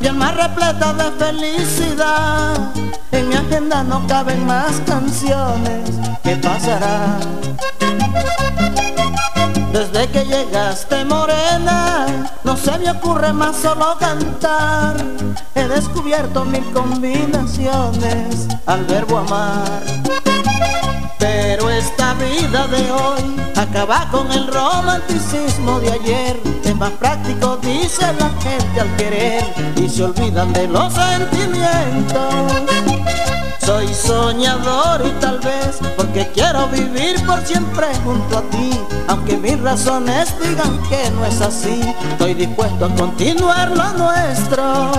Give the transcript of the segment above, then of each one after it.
y alma repleta de felicidad. En mi agenda no caben más canciones. ¿Qué pasará? Desde que llegaste morena, no se me ocurre más solo cantar. He descubierto mil combinaciones al verbo amar. Pero esta vida de hoy acaba con el romanticismo de ayer. Es más práctico, dice la gente al querer, y se olvidan de los sentimientos. Soy soñador y tal vez porque quiero vivir por siempre junto a ti Aunque mis razones digan que no es así Estoy dispuesto a continuar lo nuestro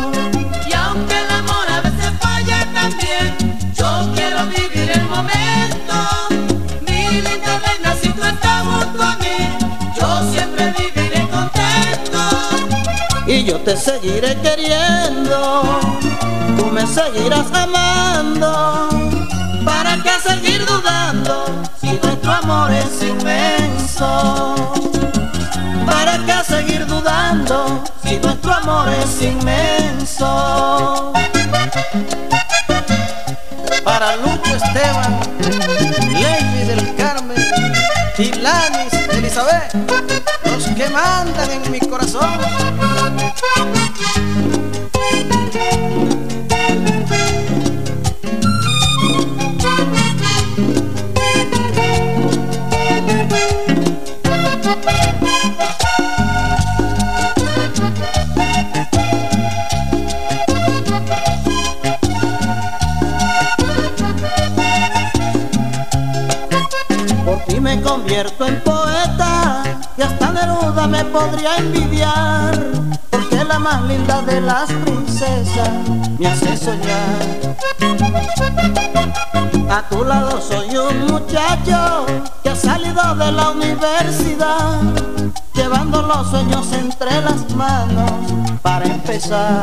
yo te seguiré queriendo tú me seguirás amando. ¿Para qué seguir dudando si nuestro amor es inmenso? ¿Para qué seguir dudando si nuestro amor es inmenso? Para Lucho Esteban, Lady del Carmen y Lanis Elizabeth, los que mandan en mi corazón. Convierto en poeta y hasta Neruda me podría envidiar más linda de las princesas. Me hace soñar. A tu lado soy un muchacho que ha salido de la universidad llevando los sueños entre las manos para empezar.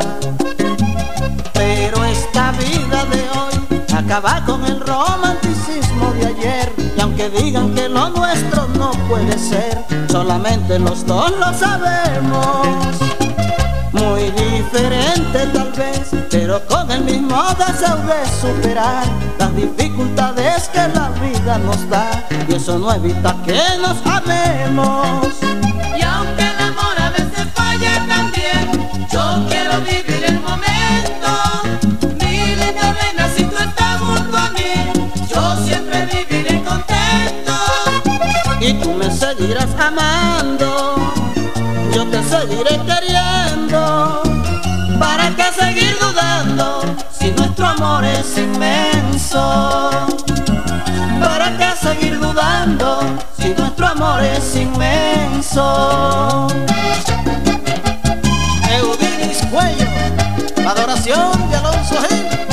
Pero esta vida de hoy acaba con el romanticismo de ayer y aunque digan que lo nuestro no puede ser, solamente los dos lo sabemos. Diferente tal vez, pero con el mismo deseo de superar las dificultades que la vida nos da. Y eso no evita que nos amemos. Y aunque el amor a veces falla también, yo quiero vivir el momento. Mi linda reina, si tú estás junto a mí, yo siempre viviré contento. Y tú me seguirás amando, yo te seguiré queriendo. ¿Para qué seguir dudando si nuestro amor es inmenso? ¿Para qué seguir dudando si nuestro amor es inmenso? Eudinis Cuello, adoración de Alonso Gil.